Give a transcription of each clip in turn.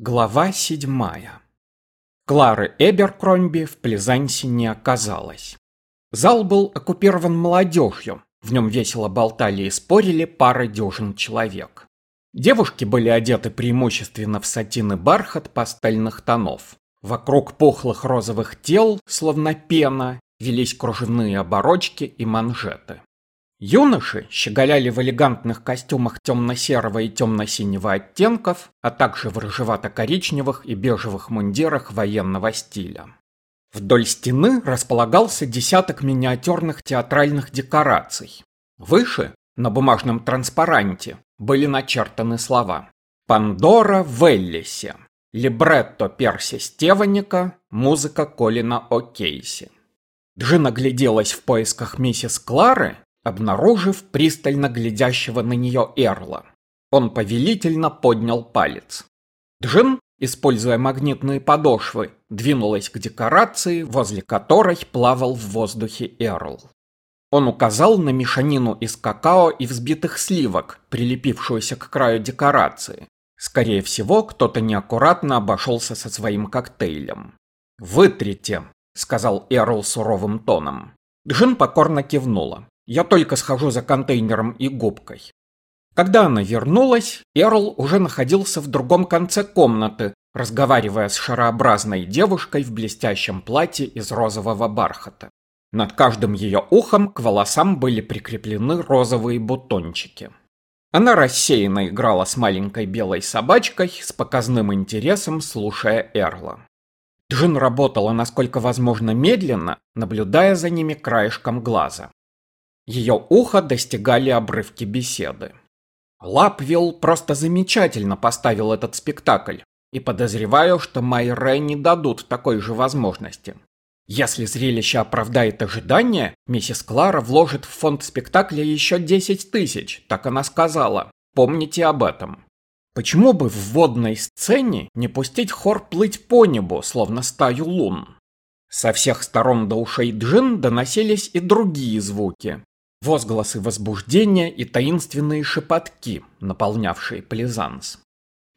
Глава седьмая. Клары Эберкромби в Плезансе не оказалось. Зал был оккупирован молодежью, в нем весело болтали и спорили пары дюжин человек. Девушки были одеты преимущественно в сатин и бархат пастельных тонов. Вокруг пухлых розовых тел, словно пена, велись кружевные оборочки и манжеты. Юноши щеголяли в элегантных костюмах темно-серого и темно-синего оттенков, а также в рыжевато-коричневых и бежевых мундирах военного стиля. Вдоль стены располагался десяток миниатюрных театральных декораций. Выше, на бумажном транспаранте, были начертаны слова «Пандора в Эллисе», «Либретто Перси Стеваника», «Музыка Колина О'Кейси». Джин огляделась в поисках миссис Клары обнаружив пристально глядящего на нее Эрла. Он повелительно поднял палец. Джин, используя магнитные подошвы, двинулась к декорации, возле которой плавал в воздухе Эрл. Он указал на мешанину из какао и взбитых сливок, прилепившуюся к краю декорации. Скорее всего, кто-то неаккуратно обошелся со своим коктейлем. «Вытрите», — сказал Эрл суровым тоном. Джин покорно кивнула. Я только схожу за контейнером и губкой. Когда она вернулась, Эрл уже находился в другом конце комнаты, разговаривая с шарообразной девушкой в блестящем платье из розового бархата. Над каждым ее ухом к волосам были прикреплены розовые бутончики. Она рассеянно играла с маленькой белой собачкой, с показным интересом слушая Эрла. Джин работала насколько возможно медленно, наблюдая за ними краешком глаза. Ее ухо достигали обрывки беседы. Лапвилл просто замечательно поставил этот спектакль, и подозреваю, что Майре не дадут такой же возможности. Если зрелище оправдает ожидания, миссис Клара вложит в фонд спектакля еще 10 тысяч, так она сказала. Помните об этом. Почему бы в водной сцене не пустить хор плыть по небу, словно стаю лун? Со всех сторон до ушей Джин доносились и другие звуки, возгласы возбуждения и таинственные шепотки, наполнявшие Плезанс.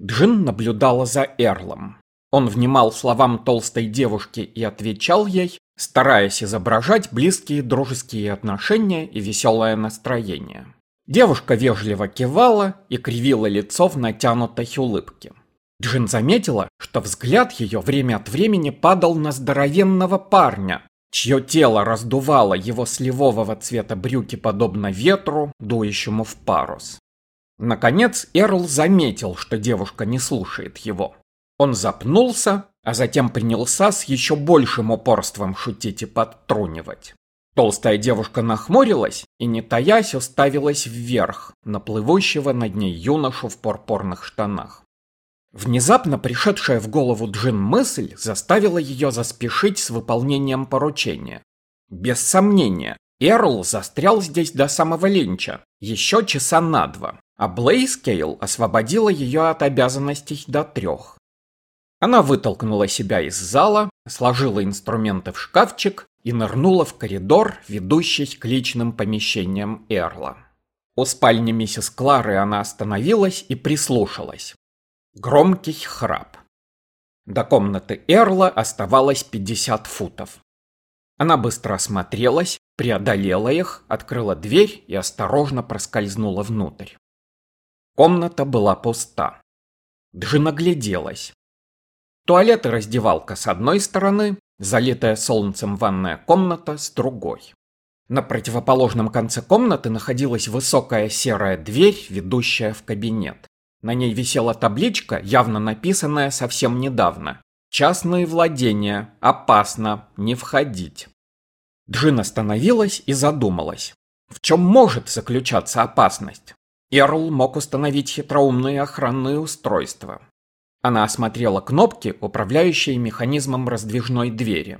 Джин наблюдала за Эрлом. Он внимал словам толстой девушки и отвечал ей, стараясь изображать близкие дружеские отношения и веселое настроение. Девушка вежливо кивала и кривила лицо в натянутой улыбке. Джин заметила, что взгляд ее время от времени падал на здоровенного парня, чье тело раздувало его сливового цвета брюки подобно ветру, дующему в парус. Наконец Эрл заметил, что девушка не слушает его. Он запнулся, а затем принялся с еще большим упорством шутить и подтрунивать. Толстая девушка нахмурилась и, не таясь, уставилась вверх, на плывущего над ней юношу в порпорных штанах. Внезапно пришедшая в голову Джин мысль заставила ее заспешить с выполнением поручения. Без сомнения, Эрл застрял здесь до самого ленча, еще часа на два, а Блейскейл освободила ее от обязанностей до трех. Она вытолкнула себя из зала, сложила инструменты в шкафчик и нырнула в коридор, ведущий к личным помещениям Эрла. У спальни миссис Клары она остановилась и прислушалась. Громкий храп. До комнаты Эрла оставалось 50 футов. Она быстро осмотрелась, преодолела их, открыла дверь и осторожно проскользнула внутрь. Комната была пуста. Джин огляделась. Туалет и раздевалка с одной стороны, залитая солнцем ванная комната с другой. На противоположном конце комнаты находилась высокая серая дверь, ведущая в кабинет. На ней висела табличка, явно написанная совсем недавно. «Частные владения. Опасно. Не входить». Джин остановилась и задумалась. В чем может заключаться опасность? Эрл мог установить хитроумные охранные устройства. Она осмотрела кнопки, управляющие механизмом раздвижной двери.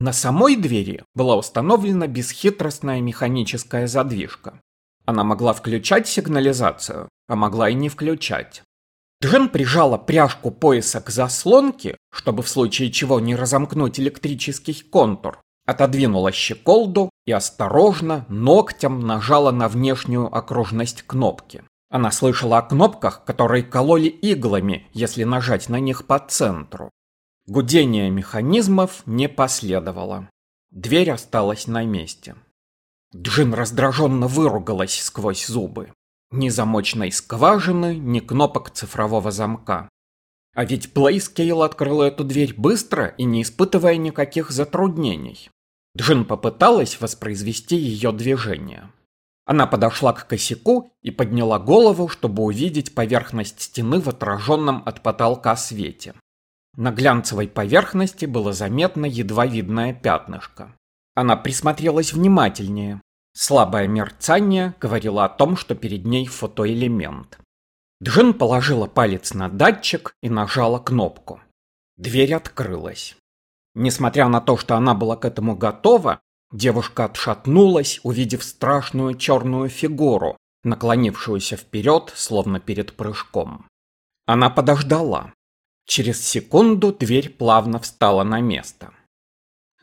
На самой двери была установлена бесхитростная механическая задвижка. Она могла включать сигнализацию, а могла и не включать. Джен прижала пряжку пояса к заслонке, чтобы в случае чего не разомкнуть электрический контур, отодвинула щеколду и осторожно ногтем нажала на внешнюю окружность кнопки. Она слышала о кнопках, которые кололи иглами, если нажать на них по центру. Гудение механизмов не последовало. Дверь осталась на месте. Джин раздраженно выругалась сквозь зубы. Ни замочной скважины, ни кнопок цифрового замка. А ведь Блейскейл открыл эту дверь быстро и не испытывая никаких затруднений. Джин попыталась воспроизвести ее движение. Она подошла к косяку и подняла голову, чтобы увидеть поверхность стены в отраженном от потолка свете. На глянцевой поверхности было заметно едва видное пятнышко. Она присмотрелась внимательнее. Слабое мерцание говорило о том, что перед ней фотоэлемент. Джин положила палец на датчик и нажала кнопку. Дверь открылась. Несмотря на то, что она была к этому готова, девушка отшатнулась, увидев страшную черную фигуру, наклонившуюся вперед, словно перед прыжком. Она подождала. Через секунду дверь плавно встала на место.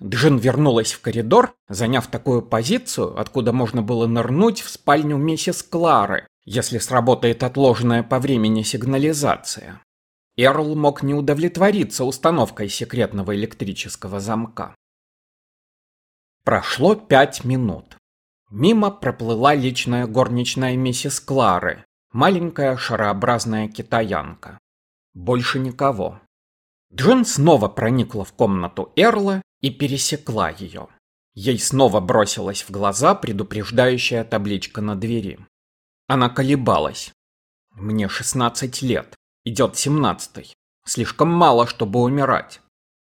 Джин вернулась в коридор, заняв такую позицию, откуда можно было нырнуть в спальню миссис Клары, если сработает отложенная по времени сигнализация. Эрл мог не удовлетвориться установкой секретного электрического замка. Прошло пять минут. Мимо проплыла личная горничная миссис Клары, маленькая шарообразная китаянка. Больше никого. Джин снова проникла в комнату Эрла и пересекла ее. Ей снова бросилась в глаза предупреждающая табличка на двери. Она колебалась. Мне 16 лет, идет 17 Слишком мало, чтобы умирать.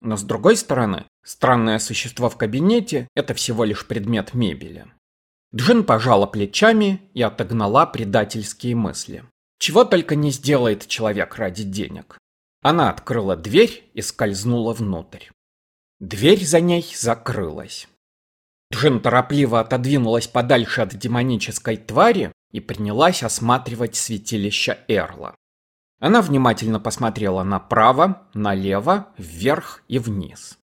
Но с другой стороны, странное существо в кабинете – это всего лишь предмет мебели. Джин пожала плечами и отогнала предательские мысли. Чего только не сделает человек ради денег. Она открыла дверь и скользнула внутрь. Дверь за ней закрылась. Джин торопливо отодвинулась подальше от демонической твари и принялась осматривать святилище Эрла. Она внимательно посмотрела направо, налево, вверх и вниз.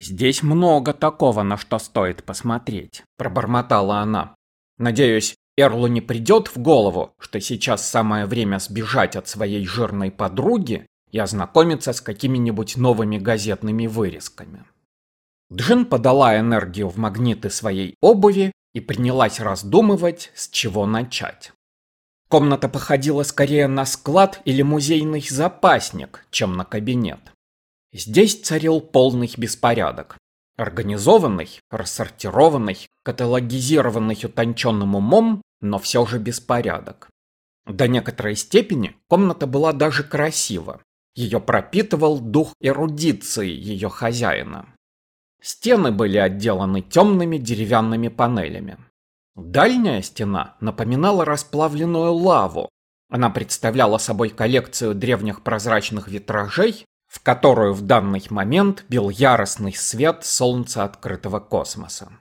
«Здесь много такого, на что стоит посмотреть», – пробормотала она. «Надеюсь, Эрлу не придет в голову, что сейчас самое время сбежать от своей жирной подруги и ознакомиться с какими-нибудь новыми газетными вырезками. Джин подала энергию в магниты своей обуви и принялась раздумывать, с чего начать. Комната походила скорее на склад или музейный запасник, чем на кабинет. Здесь царил полный беспорядок. Организованный, рассортированный, каталогизированный утонченным умом, но все же беспорядок. До некоторой степени комната была даже красива. Ее пропитывал дух эрудиции ее хозяина. Стены были отделаны темными деревянными панелями. Дальняя стена напоминала расплавленную лаву. Она представляла собой коллекцию древних прозрачных витражей, в которую в данный момент бил яростный свет солнца открытого космоса.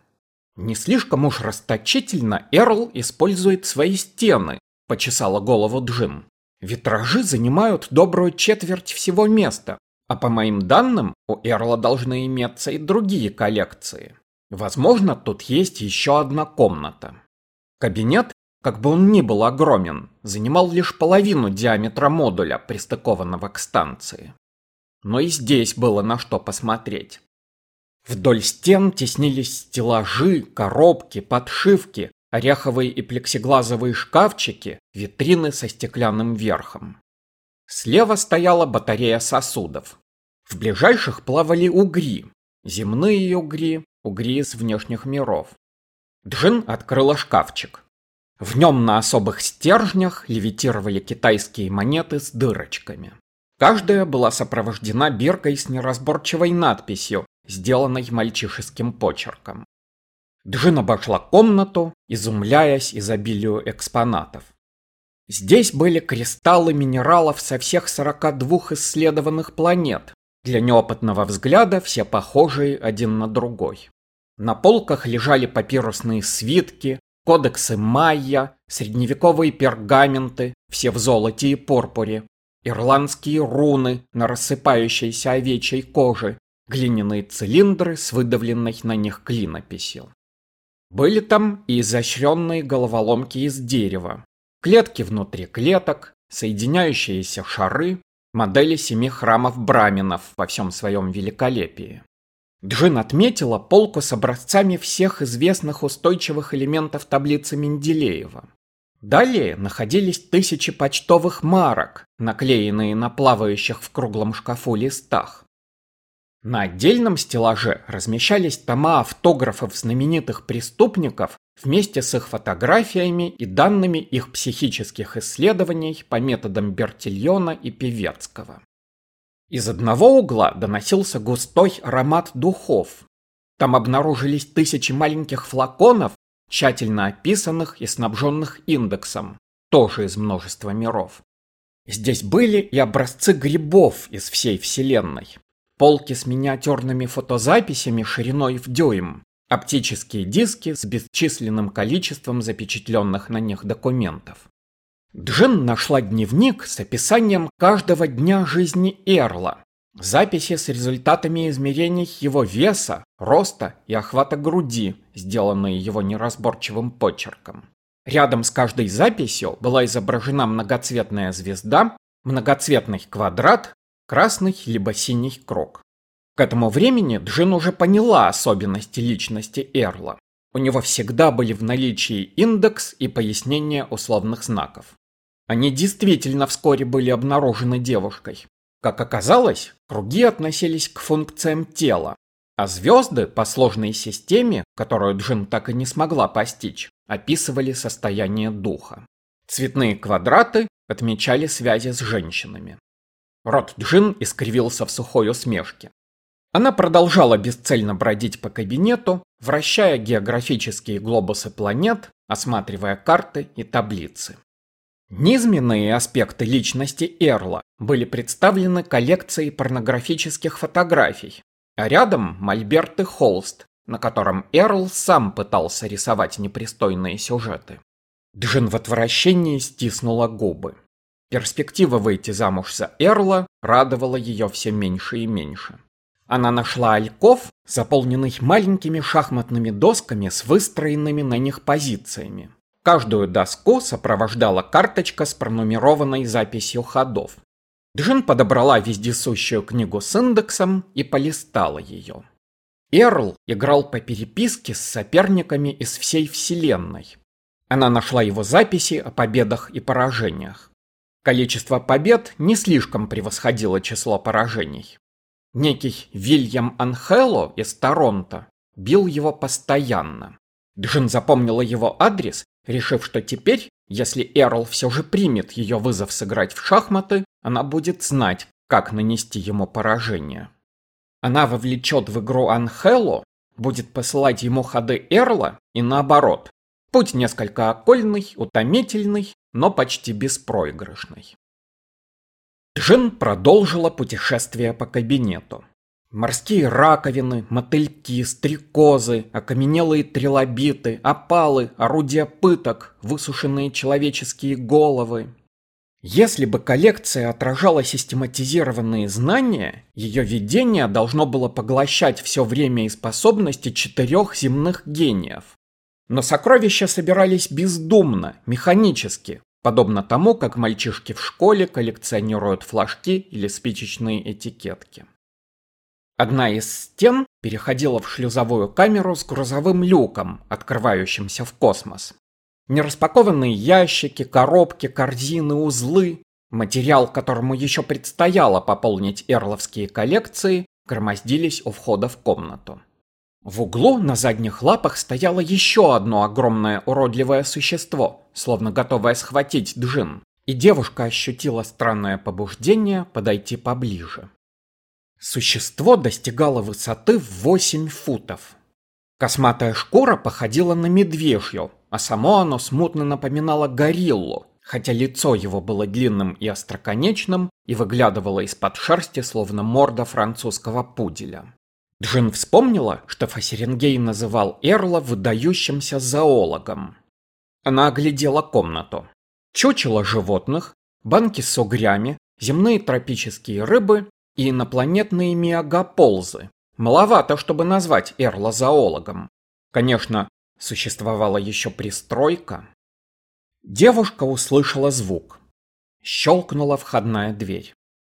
Не слишком уж расточительно Эрл использует свои стены, почесала голову Джим. Витражи занимают добрую четверть всего места, а по моим данным, у Эрла должны иметься и другие коллекции. Возможно, тут есть еще одна комната. Кабинет, как бы он ни был огромен, занимал лишь половину диаметра модуля, пристыкованного к станции. Но и здесь было на что посмотреть. Вдоль стен теснились стеллажи, коробки, подшивки, ореховые и плексиглазовые шкафчики, витрины со стеклянным верхом. Слева стояла батарея сосудов. В ближайших плавали угри, земные угри, угри из внешних миров. Джин открыла шкафчик. В нем на особых стержнях левитировали китайские монеты с дырочками. Каждая была сопровождена биркой с неразборчивой надписью, сделанной мальчишеским почерком. Джин обошла комнату, изумляясь изобилию экспонатов. Здесь были кристаллы минералов со всех 42 исследованных планет, для неопытного взгляда все похожие один на другой. На полках лежали папирусные свитки, кодексы майя, средневековые пергаменты, все в золоте и пурпуре, ирландские руны на рассыпающейся овечьей коже, глиняные цилиндры с выдавленной на них клинописью. Были там и изощренные головоломки из дерева, клетки внутри клеток, соединяющиеся шары, модели семи храмов браминов во всем своем великолепии. Джин отметила полку с образцами всех известных устойчивых элементов таблицы Менделеева. Далее находились тысячи почтовых марок, наклеенные на плавающих в круглом шкафу листах. На отдельном стеллаже размещались тома автографов знаменитых преступников вместе с их фотографиями и данными их психических исследований по методам Бертильона и Певецкого. Из одного угла доносился густой аромат духов. Там обнаружились тысячи маленьких флаконов, тщательно описанных и снабженных индексом, тоже из множества миров. Здесь были и образцы грибов из всей Вселенной, полки с миниатюрными фотозаписями шириной в дюйм, оптические диски с бесчисленным количеством запечатленных на них документов. Джин нашла дневник с описанием каждого дня жизни Эрла, записи с результатами измерений его веса, роста и охвата груди, сделанные его неразборчивым почерком. Рядом с каждой записью была изображена многоцветная звезда, многоцветный квадрат, красный либо синий круг. К этому времени Джин уже поняла особенности личности Эрла. У него всегда были в наличии индекс и пояснение условных знаков. Они действительно вскоре были обнаружены девушкой. Как оказалось, круги относились к функциям тела, а звезды по сложной системе, которую Джин так и не смогла постичь, описывали состояние духа. Цветные квадраты отмечали связи с женщинами. Рот Джин искривился в сухой усмешке. Она продолжала бесцельно бродить по кабинету, вращая географические глобусы планет, осматривая карты и таблицы. Низменные аспекты личности Эрла были представлены коллекцией порнографических фотографий, а рядом мольберт и холст, на котором Эрл сам пытался рисовать непристойные сюжеты. Джин в отвращении стиснула губы. Перспектива выйти замуж за Эрла радовала ее все меньше и меньше. Она нашла альков, заполненный маленькими шахматными досками с выстроенными на них позициями. Каждую доску сопровождала карточка с пронумерованной записью ходов. Джин подобрала вездесущую книгу с индексом и полистала ее. Эрл играл по переписке с соперниками из всей вселенной. Она нашла его записи о победах и поражениях. Количество побед не слишком превосходило число поражений. Некий Вильям Анхело из Торонто бил его постоянно. Джин запомнила его адрес, решив, что теперь, если Эрл все же примет ее вызов сыграть в шахматы, она будет знать, как нанести ему поражение. Она вовлечет в игру Анхело, будет посылать ему ходы Эрла и наоборот. Путь несколько окольный, утомительный, но почти беспроигрышный. Джин продолжила путешествие по кабинету. Морские раковины, мотыльки, стрекозы, окаменелые трилобиты, опалы, орудия пыток, высушенные человеческие головы. Если бы коллекция отражала систематизированные знания, ее видение должно было поглощать все время и способности четырех земных гениев. Но сокровища собирались бездумно, механически, подобно тому, как мальчишки в школе коллекционируют флажки или спичечные этикетки. Одна из стен переходила в шлюзовую камеру с грузовым люком, открывающимся в космос. Нераспакованные ящики, коробки, корзины, узлы, материал, которому еще предстояло пополнить эрловские коллекции, громоздились у входа в комнату. В углу на задних лапах стояло еще одно огромное уродливое существо, словно готовое схватить Джин, и девушка ощутила странное побуждение подойти поближе. Существо достигало высоты в 8 футов. Косматая шкура походила на медвежью, а само оно смутно напоминало гориллу, хотя лицо его было длинным и остроконечным и выглядывало из-под шерсти, словно морда французского пуделя. Джин вспомнила, что Фасеренгей называл Эрла выдающимся зоологом. Она оглядела комнату. Чучело животных, банки с угрями, земные тропические рыбы и инопланетные миогаползы. Маловато, чтобы назвать Эрла зоологом. Конечно, существовала еще пристройка. Девушка услышала звук. Щелкнула входная дверь.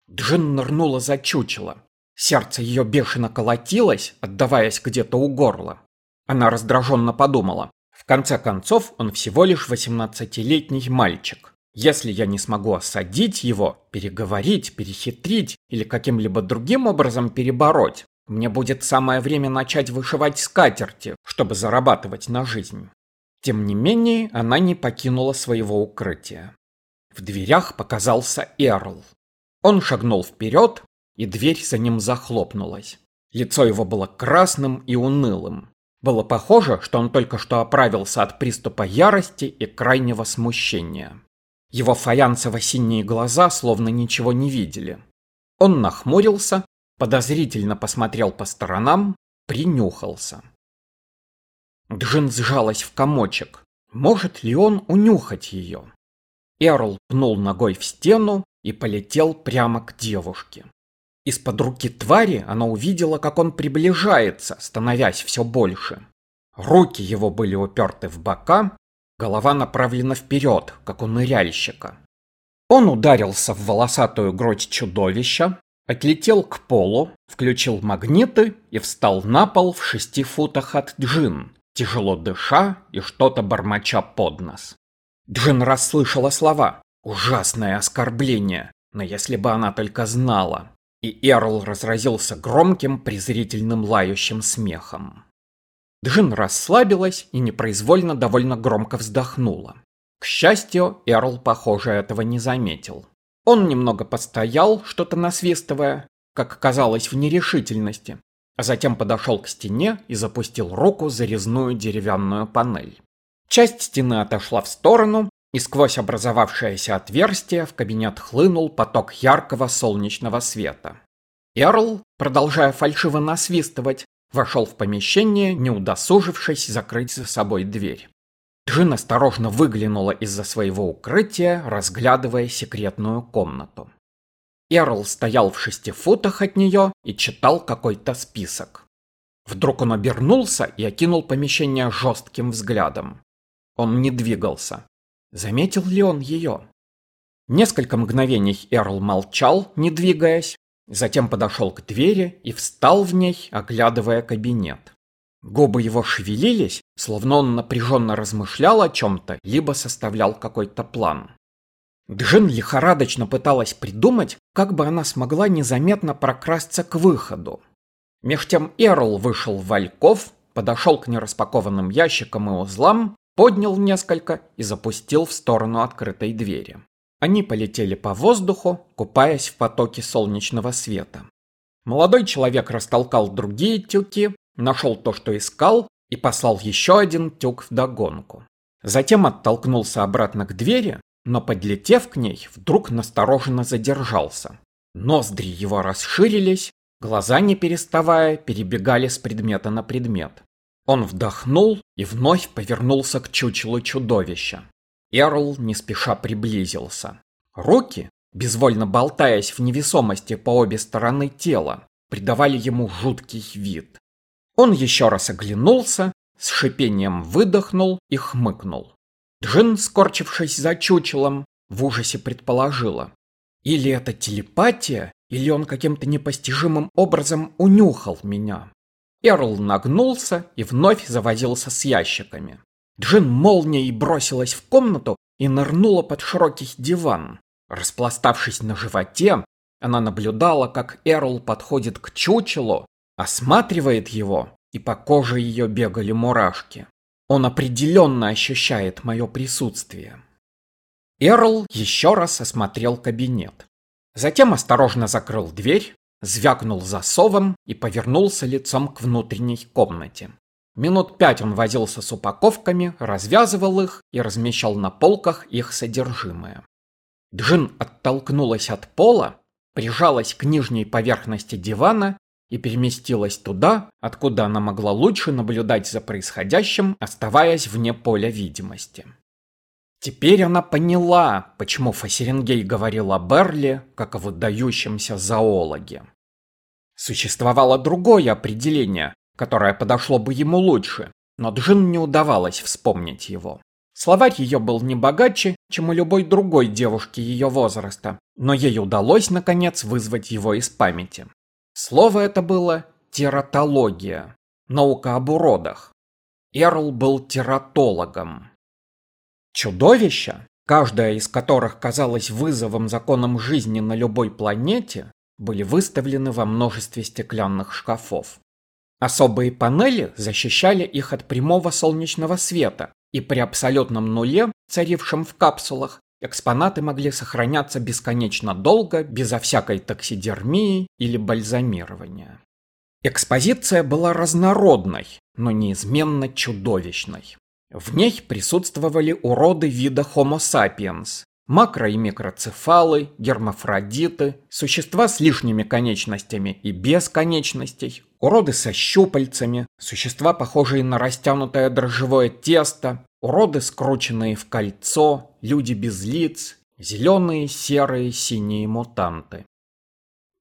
Джин нырнула за чучело. Сердце ее бешено колотилось, отдаваясь где-то у горла. Она раздраженно подумала. В конце концов, он всего лишь восемнадцатилетний мальчик. Если я не смогу осадить его, переговорить, перехитрить или каким-либо другим образом перебороть, мне будет самое время начать вышивать скатерти, чтобы зарабатывать на жизнь. Тем не менее, она не покинула своего укрытия. В дверях показался Эрл. Он шагнул вперед, и дверь за ним захлопнулась. Лицо его было красным и унылым. Было похоже, что он только что оправился от приступа ярости и крайнего смущения. Его фаянсово-синие глаза словно ничего не видели. Он нахмурился, подозрительно посмотрел по сторонам, принюхался. Джин сжалась в комочек. Может ли он унюхать ее? Эрл пнул ногой в стену и полетел прямо к девушке. Из-под руки твари она увидела, как он приближается, становясь все больше. Руки его были уперты в бока, голова направлена вперед, как у ныряльщика. Он ударился в волосатую грудь чудовища, отлетел к полу, включил магниты и встал на пол в шести футах от Джин, тяжело дыша и что-то бормоча под нос. Джин расслышала слова «Ужасное оскорбление», но если бы она только знала. И Эрл разразился громким, презрительным лающим смехом. Джин расслабилась и непроизвольно довольно громко вздохнула. К счастью, Эрл, похоже, этого не заметил. Он немного постоял, что-то насвистывая, как казалось в нерешительности, а затем подошел к стене и запустил руку за резную деревянную панель. Часть стены отошла в сторону, и сквозь образовавшееся отверстие в кабинет хлынул поток яркого солнечного света. Эрл, продолжая фальшиво насвистывать, вошел в помещение, не удосужившись закрыть за собой дверь. Джин осторожно выглянула из-за своего укрытия, разглядывая секретную комнату. Эрл стоял в шести футах от нее и читал какой-то список. Вдруг он обернулся и окинул помещение жестким взглядом. Он не двигался. Заметил ли он ее? Несколько мгновений Эрл молчал, не двигаясь, затем подошел к двери и встал в ней, оглядывая кабинет. Губы его шевелились, словно он напряженно размышлял о чем-то, либо составлял какой-то план. Джин лихорадочно пыталась придумать, как бы она смогла незаметно прокрасться к выходу. Меж тем Эрл вышел в Вальков, подошел к нераспакованным ящикам и узлам, поднял несколько и запустил в сторону открытой двери. Они полетели по воздуху, купаясь в потоке солнечного света. Молодой человек растолкал другие тюки, нашел то, что искал, и послал еще один тюк в догонку. Затем оттолкнулся обратно к двери, но, подлетев к ней, вдруг настороженно задержался. Ноздри его расширились, глаза, не переставая, перебегали с предмета на предмет. Он вдохнул и вновь повернулся к чучелу чудовища. Эрл не спеша приблизился. Руки, безвольно болтаясь в невесомости по обе стороны тела, придавали ему жуткий вид. Он еще раз оглянулся, с шипением выдохнул и хмыкнул. Джин, скорчившись за чучелом, в ужасе предположила. Или это телепатия, или он каким-то непостижимым образом унюхал меня. Эрл нагнулся и вновь завозился с ящиками. Джин молнией бросилась в комнату и нырнула под широкий диван. Распластавшись на животе, она наблюдала, как Эрл подходит к чучелу, осматривает его, и по коже ее бегали мурашки. Он определенно ощущает мое присутствие. Эрл еще раз осмотрел кабинет. Затем осторожно закрыл дверь, звякнул засовом и повернулся лицом к внутренней комнате. Минут пять он возился с упаковками, развязывал их и размещал на полках их содержимое. Джин оттолкнулась от пола, прижалась к нижней поверхности дивана и переместилась туда, откуда она могла лучше наблюдать за происходящим, оставаясь вне поля видимости. Теперь она поняла, почему Фасерингей говорил о Берли как о выдающемся зоологе. Существовало другое определение, которое подошло бы ему лучше, но Джин не удавалось вспомнить его. Словарь ее был не богаче, чем у любой другой девушки ее возраста, но ей удалось, наконец, вызвать его из памяти. Слово это было тератология, наука об уродах. Эрл был тератологом. Чудовища, каждая из которых казалась вызовом законам жизни на любой планете, были выставлены во множестве стеклянных шкафов. Особые панели защищали их от прямого солнечного света, и при абсолютном нуле, царившем в капсулах, экспонаты могли сохраняться бесконечно долго, безо всякой таксидермии или бальзамирования. Экспозиция была разнородной, но неизменно чудовищной. В ней присутствовали уроды вида Homo sapiens, макро- и микроцефалы, гермафродиты, существа с лишними конечностями и без конечностей, уроды со щупальцами, существа, похожие на растянутое дрожжевое тесто, уроды, скрученные в кольцо, люди без лиц, зеленые, серые, синие мутанты.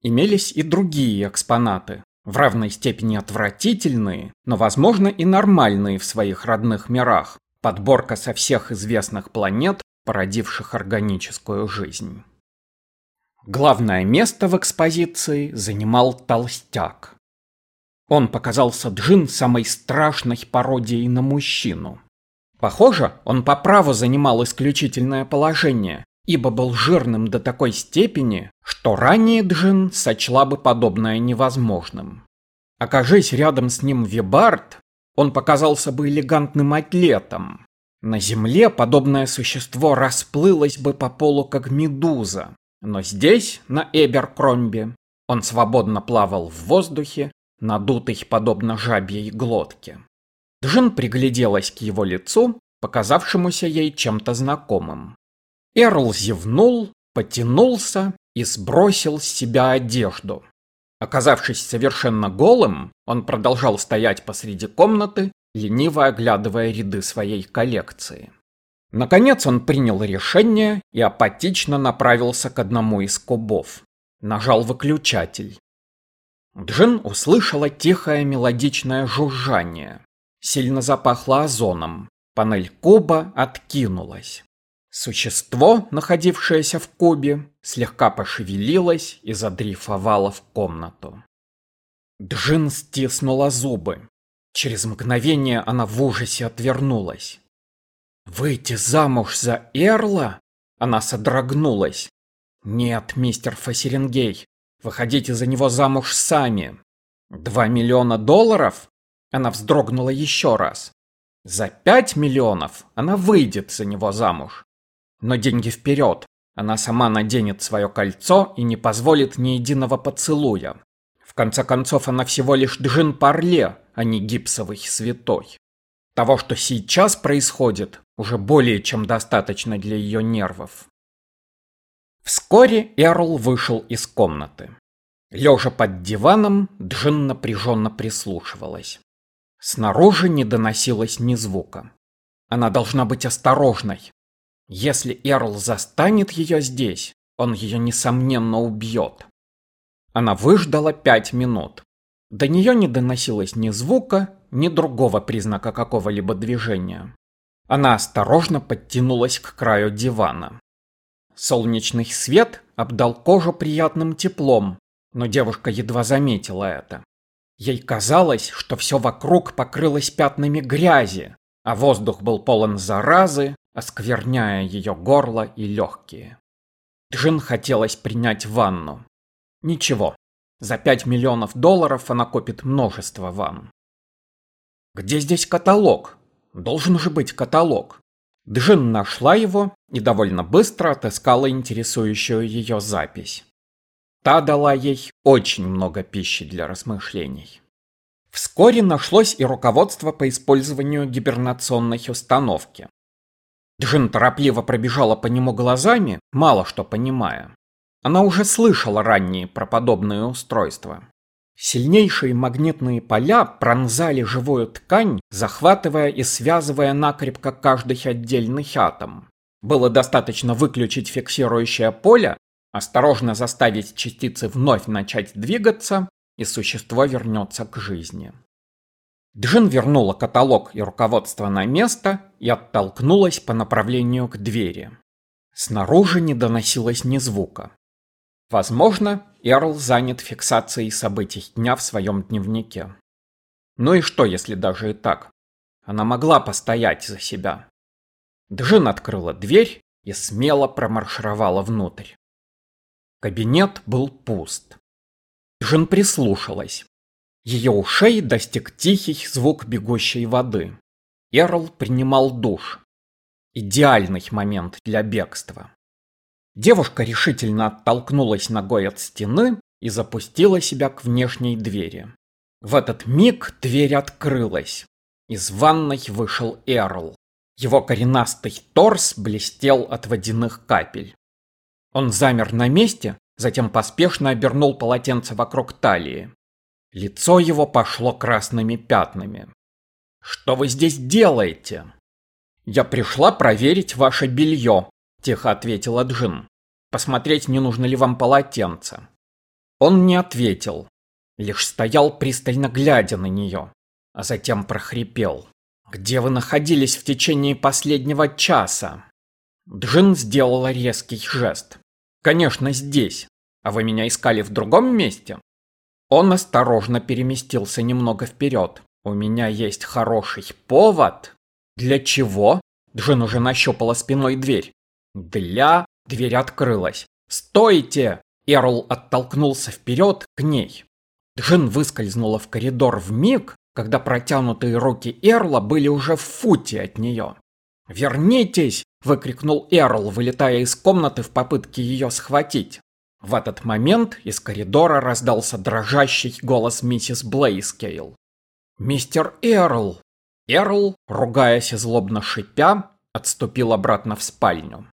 Имелись и другие экспонаты, в равной степени отвратительные, но, возможно, и нормальные в своих родных мирах. Подборка со всех известных планет, породивших органическую жизнь. Главное место в экспозиции занимал толстяк. Он показался Джин самой страшной пародией на мужчину. Похоже, он по праву занимал исключительное положение, ибо был жирным до такой степени, что ранее Джин сочла бы подобное невозможным. Окажись рядом с ним Вибард, он показался бы элегантным атлетом. На земле подобное существо расплылось бы по полу как медуза, но здесь, на Эберкромбе, он свободно плавал в воздухе, надутый подобно жабьей глотке. Джин пригляделась к его лицу, показавшемуся ей чем-то знакомым. Эрл зевнул, потянулся и сбросил с себя одежду. Оказавшись совершенно голым, он продолжал стоять посреди комнаты, лениво оглядывая ряды своей коллекции. Наконец он принял решение и апатично направился к одному из кубов. Нажал выключатель. Джин услышала тихое мелодичное жужжание. Сильно запахло озоном. Панель куба откинулась. Существо, находившееся в кубе, слегка пошевелилось и задрейфовало в комнату. Джин стиснула зубы. Через мгновение она в ужасе отвернулась. «Выйти замуж за Эрла?» Она содрогнулась. «Нет, мистер Фасерингей, выходите за него замуж сами. Два миллиона долларов?» Она вздрогнула еще раз. За пять миллионов она выйдет за него замуж. Но деньги вперед. Она сама наденет свое кольцо и не позволит ни единого поцелуя. В конце концов, она всего лишь Джин Парле, а не гипсовый святой. Того, что сейчас происходит, уже более чем достаточно для ее нервов. Вскоре Эрл вышел из комнаты. Лежа под диваном, Джин напряженно прислушивалась. Снаружи не доносилось ни звука. Она должна быть осторожной, если Эрл застанет ее здесь, он ее несомненно убьет. Она выждала пять минут. До нее не доносилось ни звука, ни другого признака какого-либо движения. Она осторожно подтянулась к краю дивана. Солнечный свет обдал кожу приятным теплом, но девушка едва заметила это. Ей казалось, что все вокруг покрылось пятнами грязи, а воздух был полон заразы, оскверняя ее горло и легкие. Джин хотелось принять ванну. Ничего, за 5 миллионов долларов она купит множество ванн. Где здесь каталог? Должен же быть каталог. Джин нашла его и довольно быстро отыскала интересующую ее запись. Та дала ей очень много пищи для размышлений. Вскоре нашлось и руководство по использованию гибернационной установки. Джин торопливо пробежала по нему глазами, мало что понимая. Она уже слышала ранние про подобные устройства. Сильнейшие магнитные поля пронзали живую ткань, захватывая и связывая накрепко каждый отдельный атом. Было достаточно выключить фиксирующее поле, осторожно заставить частицы вновь начать двигаться, и существо вернется к жизни. Джин вернула каталог и руководство на место и оттолкнулась по направлению к двери. Снаружи не доносилось ни звука. Возможно, Эрл занят фиксацией событий дня в своем дневнике. Ну и что, если даже и так? Она могла постоять за себя. Джин открыла дверь и смело промаршировала внутрь. Кабинет был пуст. Джин прислушалась. Ее ушей достиг тихий звук бегущей воды. Эрл принимал душ. Идеальный момент для бегства. Девушка решительно оттолкнулась ногой от стены и запустила себя к внешней двери. В этот миг дверь открылась. Из ванной вышел Эрл. Его коренастый торс блестел от водяных капель. Он замер на месте, затем поспешно обернул полотенце вокруг талии. Лицо его пошло красными пятнами. «Что вы здесь делаете?» «Я пришла проверить ваше белье», – тихо ответила Джин. «Посмотреть, не нужно ли вам полотенце». Он не ответил, лишь стоял пристально глядя на нее, а затем прохрипел. «Где вы находились в течение последнего часа?» Джин сделала резкий жест. «Конечно, здесь. А вы меня искали в другом месте?» Он осторожно переместился немного вперед. «У меня есть хороший повод». «Для чего?» Джин уже нащупала спиной дверь. «Для...» Дверь открылась. «Стойте!» Эрл оттолкнулся вперед к ней. Джин выскользнула в коридор в миг, когда протянутые руки Эрла были уже в футе от нее. «Вернитесь!» – выкрикнул Эрл, вылетая из комнаты в попытке ее схватить. В этот момент из коридора раздался дрожащий голос миссис Блейскейл. «Мистер Эрл!» Эрл, ругаясь и злобно шипя, отступил обратно в спальню.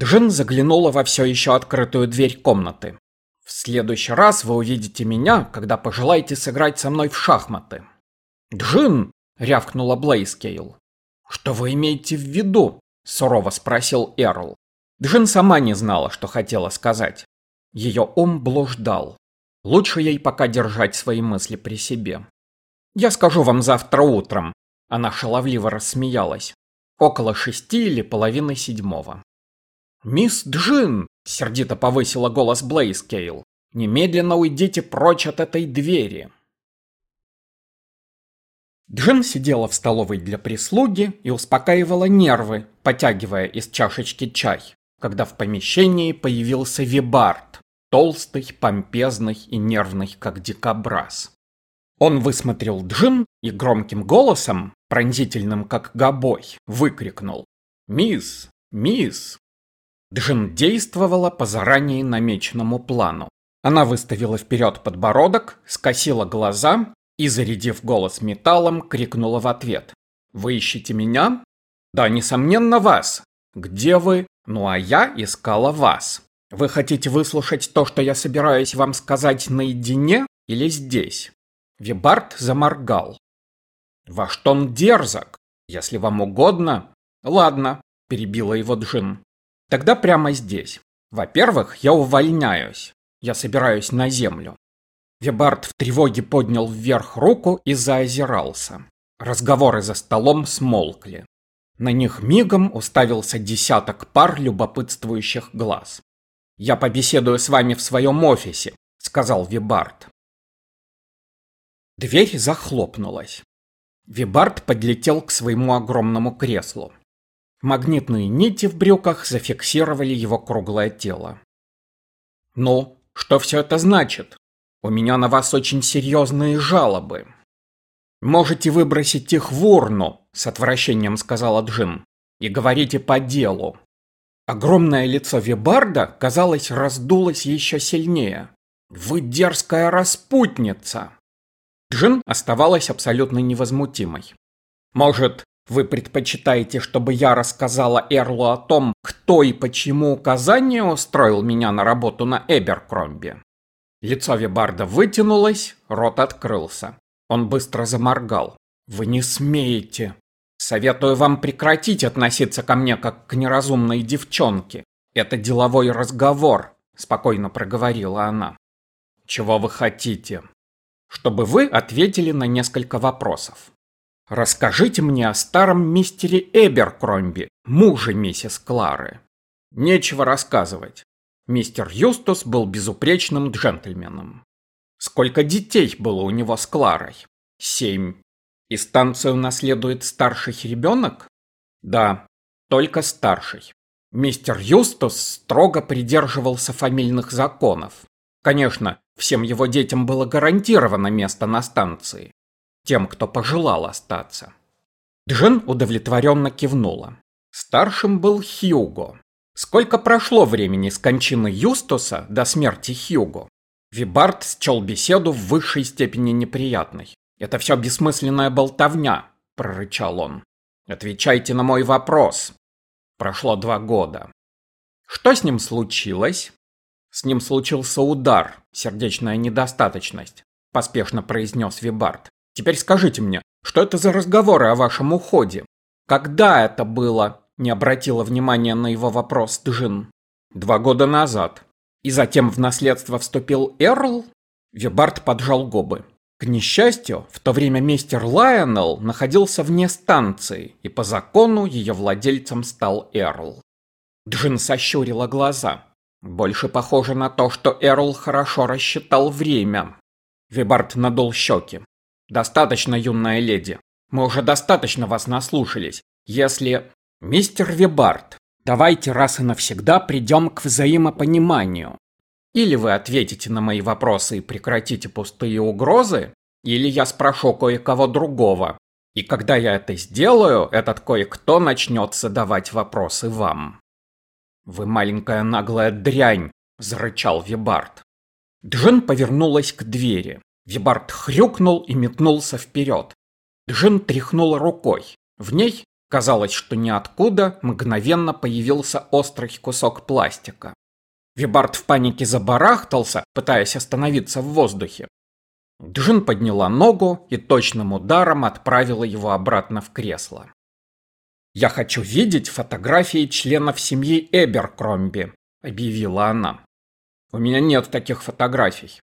Джин заглянула во все еще открытую дверь комнаты. «В следующий раз вы увидите меня, когда пожелаете сыграть со мной в шахматы». «Джин!» — рявкнула Блейскейл. «Что вы имеете в виду?» — сурово спросил Эрл. Джин сама не знала, что хотела сказать. Ее ум блуждал. Лучше ей пока держать свои мысли при себе. «Я скажу вам завтра утром», — она шаловливо рассмеялась. «Около шести или половины седьмого». «Мисс Джин!» — сердито повысила голос Блейскейл. «Немедленно уйдите прочь от этой двери!» Джин сидела в столовой для прислуги и успокаивала нервы, потягивая из чашечки чай, когда в помещении появился Вибард, толстый, помпезный и нервный, как дикобраз. Он высмотрел Джин и громким голосом, пронзительным как гобой, выкрикнул «Мисс! Мисс!». Джин действовала по заранее намеченному плану. Она выставила вперед подбородок, скосила глаза и, зарядив голос металлом, крикнула в ответ. «Вы ищете меня?» «Да, несомненно, вас. Где вы?» «Ну а я искала вас». Вы хотите выслушать то, что я собираюсь вам сказать наедине или здесь? Вибард заморгал. Ваш тон дерзок. Если вам угодно... Ладно, перебила его Джин. Тогда прямо здесь. Во-первых, я увольняюсь. Я собираюсь на землю. Вибард в тревоге поднял вверх руку и заозирался. Разговоры за столом смолкли. На них мигом уставился десяток пар любопытствующих глаз. «Я побеседую с вами в своем офисе», — сказал Вибард. Дверь захлопнулась. Вибард подлетел к своему огромному креслу. Магнитные нити в брюках зафиксировали его круглое тело. «Ну, что все это значит? У меня на вас очень серьезные жалобы». «Можете выбросить их в урну», — с отвращением сказала Джин, — «и говорите по делу». Огромное лицо Вибарда, казалось, раздулось еще сильнее. «Вы дерзкая распутница!» Джин оставалась абсолютно невозмутимой. «Может, вы предпочитаете, чтобы я рассказала Эрлу о том, кто и почему указание устроил меня на работу на Эберкромби?» Лицо Вибарда вытянулось, рот открылся. Он быстро заморгал. «Вы не смеете!» Советую вам прекратить относиться ко мне как к неразумной девчонке. Это деловой разговор, спокойно проговорила она. Чего вы хотите? Чтобы вы ответили на несколько вопросов. Расскажите мне о старом мистере Эберкромби, муже миссис Клары. Нечего рассказывать. Мистер Юстус был безупречным джентльменом. Сколько детей было у него с Кларой? Семь. И станцию наследует старший ребенок? Да, только старший. Мистер Юстус строго придерживался фамильных законов. Конечно, всем его детям было гарантировано место на станции. Тем, кто пожелал остаться. Джин удовлетворенно кивнула. Старшим был Хьюго. Сколько прошло времени с кончины Юстуса до смерти Хьюго? Вибард счел беседу в высшей степени неприятной. «Это все бессмысленная болтовня», – прорычал он. «Отвечайте на мой вопрос». Прошло два года. Что с ним случилось? С ним случился удар, сердечная недостаточность, поспешно произнес Вибард. Теперь скажите мне, что это за разговоры о вашем уходе? Когда это было? Не обратила внимания на его вопрос Джин. Два года назад. И затем в наследство вступил Эрл? Вибард поджал губы. К несчастью, в то время мистер Лайонелл находился вне станции, и по закону ее владельцем стал Эрл. Джин сощурила глаза. Больше похоже на то, что Эрл хорошо рассчитал время. Вибард надул щеки. «Достаточно, юная леди. Мы уже достаточно вас наслушались. Если... Мистер Вибард, давайте раз и навсегда придем к взаимопониманию. Или вы ответите на мои вопросы и прекратите пустые угрозы, или я спрошу кое-кого другого. И когда я это сделаю, этот кое-кто начнет задавать вопросы вам. «Вы маленькая наглая дрянь!» – зарычал Вибард. Джин повернулась к двери. Вибард хрюкнул и метнулся вперед. Джин тряхнула рукой. В ней Казалось, что ниоткуда мгновенно появился острый кусок пластика. Вибард в панике забарахтался, пытаясь остановиться в воздухе. Джин подняла ногу и точным ударом отправила его обратно в кресло. «Я хочу видеть фотографии членов семьи Эберкромби», — объявила она. «У меня нет таких фотографий».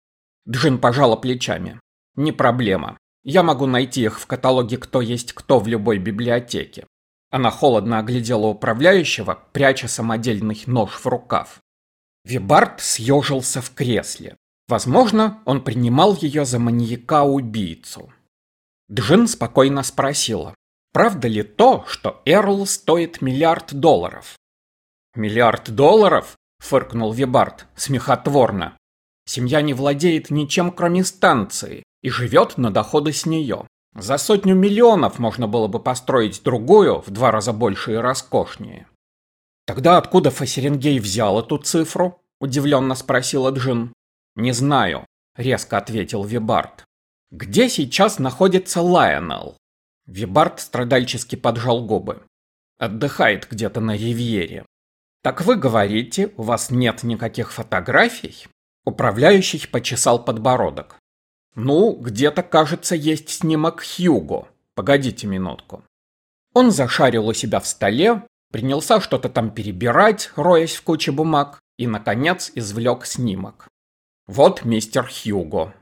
Джин пожала плечами. «Не проблема. Я могу найти их в каталоге «Кто есть кто» в любой библиотеке. Она холодно оглядела управляющего, пряча самодельный нож в рукав. Вибард съежился в кресле. Возможно, он принимал ее за маньяка-убийцу. Джин спокойно спросила, правда ли то, что Эрл стоит миллиард долларов? «Миллиард долларов?» – фыркнул Вибард, смехотворно. «Семья не владеет ничем, кроме станции, и живет на доходы с нее. За сотню миллионов можно было бы построить другую, в два раза больше и роскошнее. Тогда откуда Фасерингей взял эту цифру? Удивленно спросила Джин. Не знаю, резко ответил Вибард. Где сейчас находится Лайонел? Вибард страдальчески поджал губы. Отдыхает где-то на ривьере. Так вы говорите, у вас нет никаких фотографий? Управляющий почесал подбородок. Ну, где-то, кажется, есть снимок Хьюго. Погодите минутку. Он зашарил у себя в столе, принялся что-то там перебирать, роясь в куче бумаг, и, наконец, извлек снимок. Вот мистер Хьюго.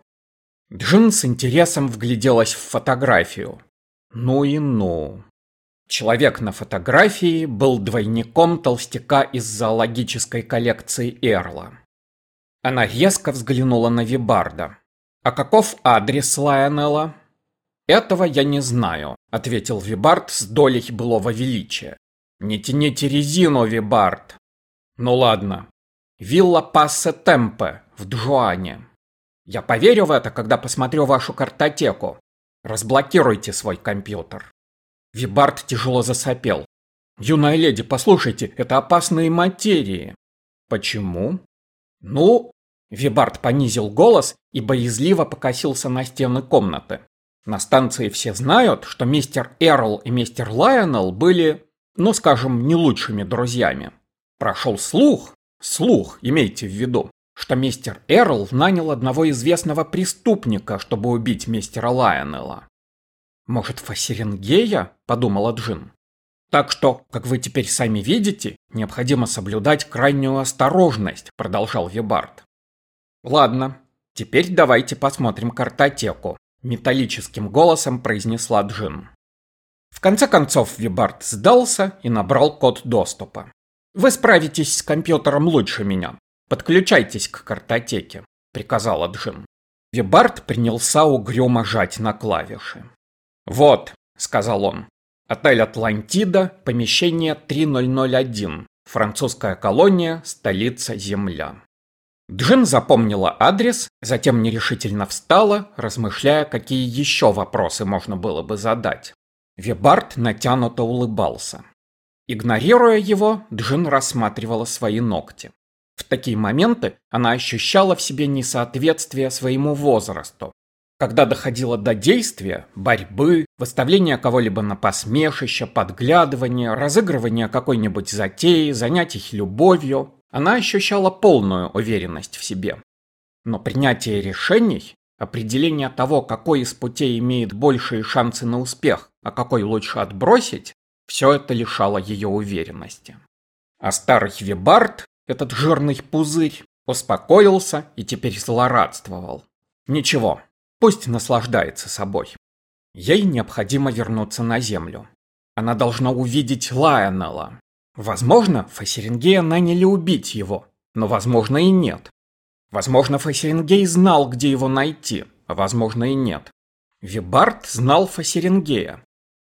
Джин с интересом вгляделась в фотографию. Ну и ну. Человек на фотографии был двойником толстяка из зоологической коллекции Эрла. Она резко взглянула на Вибарда. «А каков адрес Лайонелла?» «Этого я не знаю», — ответил Вибард с долей былого величия. «Не тяните резину, Вибард!» «Ну ладно. Вилла Пассе Темпе в Джуане. Я поверю в это, когда посмотрю вашу картотеку. Разблокируйте свой компьютер». Вибард тяжело засопел. «Юная леди, послушайте, это опасные материи». «Почему?» «Ну, Вибард понизил голос и боязливо покосился на стены комнаты. На станции все знают, что мистер Эрл и мистер Лайонелл были, ну скажем, не лучшими друзьями. Прошел слух, слух, имейте в виду, что мистер Эрл нанял одного известного преступника, чтобы убить мистера Лайонелла. «Может, Фасерингея?» – подумала Джин. «Так что, как вы теперь сами видите, необходимо соблюдать крайнюю осторожность», – продолжал Вибард. Ладно, теперь давайте посмотрим картотеку, металлическим голосом произнесла Джин. В конце концов Вибард сдался и набрал код доступа. «Вы справитесь с компьютером лучше меня. Подключайтесь к картотеке», — приказала Джин. Вибард принялся угрюмо жать на клавиши. «Вот», — сказал он, — «отель Атлантида, помещение 3001, французская колония, столица Земля». Джин запомнила адрес, затем нерешительно встала, размышляя, какие еще вопросы можно было бы задать. Вибард натянуто улыбался. Игнорируя его, Джин рассматривала свои ногти. В такие моменты она ощущала в себе несоответствие своему возрасту. Когда доходило до действия, борьбы, выставления кого-либо на посмешище, подглядывания, разыгрывания какой-нибудь затеи, занятий любовью, она ощущала полную уверенность в себе. Но принятие решений, определение того, какой из путей имеет большие шансы на успех, а какой лучше отбросить, все это лишало ее уверенности. А старый Вибард этот жирный пузырь успокоился и теперь злорадствовал. Ничего, пусть наслаждается собой. Ей необходимо вернуться на землю. Она должна увидеть Лайонелла. Возможно, Фасерингея наняли убить его, но возможно и нет. Возможно, Фасерингей знал, где его найти, а возможно и нет. Вибард знал Фасерингея.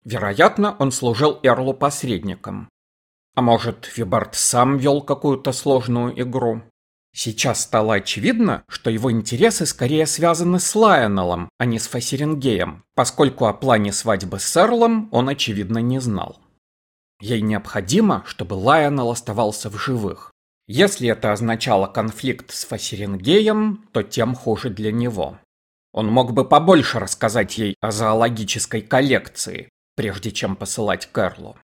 Вероятно, он служил Эрлу посредником. А может, Вибард сам вел какую-то сложную игру? Сейчас стало очевидно, что его интересы скорее связаны с Лайонеллом, а не с Фасерингеем, поскольку о плане свадьбы с Эрлом он, очевидно, не знал. Ей необходимо, чтобы Лайонелл оставался в живых. Если это означало конфликт с Фасерингеем, то тем хуже для него. Он мог бы побольше рассказать ей о зоологической коллекции, прежде чем посылать Кэрлу.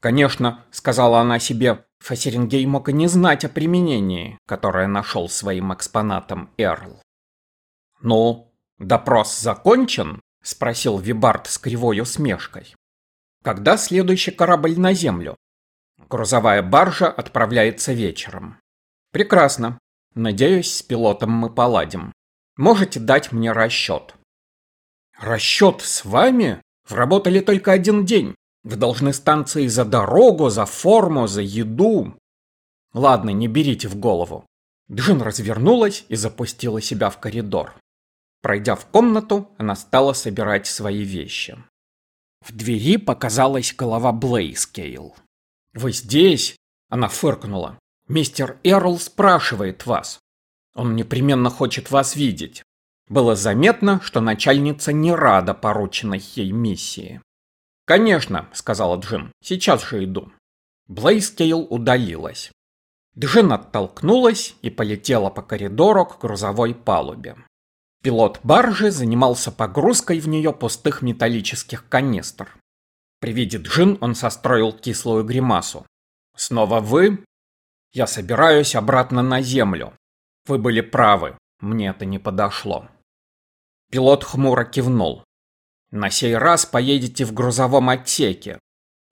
Конечно, сказала она себе, Фасерингей мог и не знать о применении, которое нашел своим экспонатом Эрл. «Ну, допрос закончен?» – спросил Вибард с кривой усмешкой. «Когда следующий корабль на Землю?» Грузовая баржа отправляется вечером. «Прекрасно. Надеюсь, с пилотом мы поладим. Можете дать мне расчет». «Расчет с вами? Вы работали только один день. Вы должны станции за дорогу, за форму, за еду. Ладно, не берите в голову. Джин развернулась и запустила себя в коридор. Пройдя в комнату, она стала собирать свои вещи. В двери показалась голова Блейскейл. «Вы здесь?» – она фыркнула. «Мистер Эрл спрашивает вас. Он непременно хочет вас видеть». Было заметно, что начальница не рада порученной ей миссии. «Конечно», — сказала Джин, — «сейчас же иду». Блейскейл удалилась. Джин оттолкнулась и полетела по коридору к грузовой палубе. Пилот баржи занимался погрузкой в нее пустых металлических канистр. При виде Джин он состроил кислую гримасу. «Снова вы?» «Я собираюсь обратно на землю. Вы были правы, мне это не подошло». Пилот хмуро кивнул. На сей раз поедете в грузовом отсеке.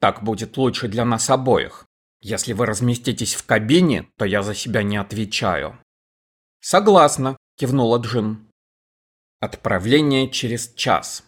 Так будет лучше для нас обоих. Если вы разместитесь в кабине, то я за себя не отвечаю. Согласна, кивнула Джин. Отправление через час.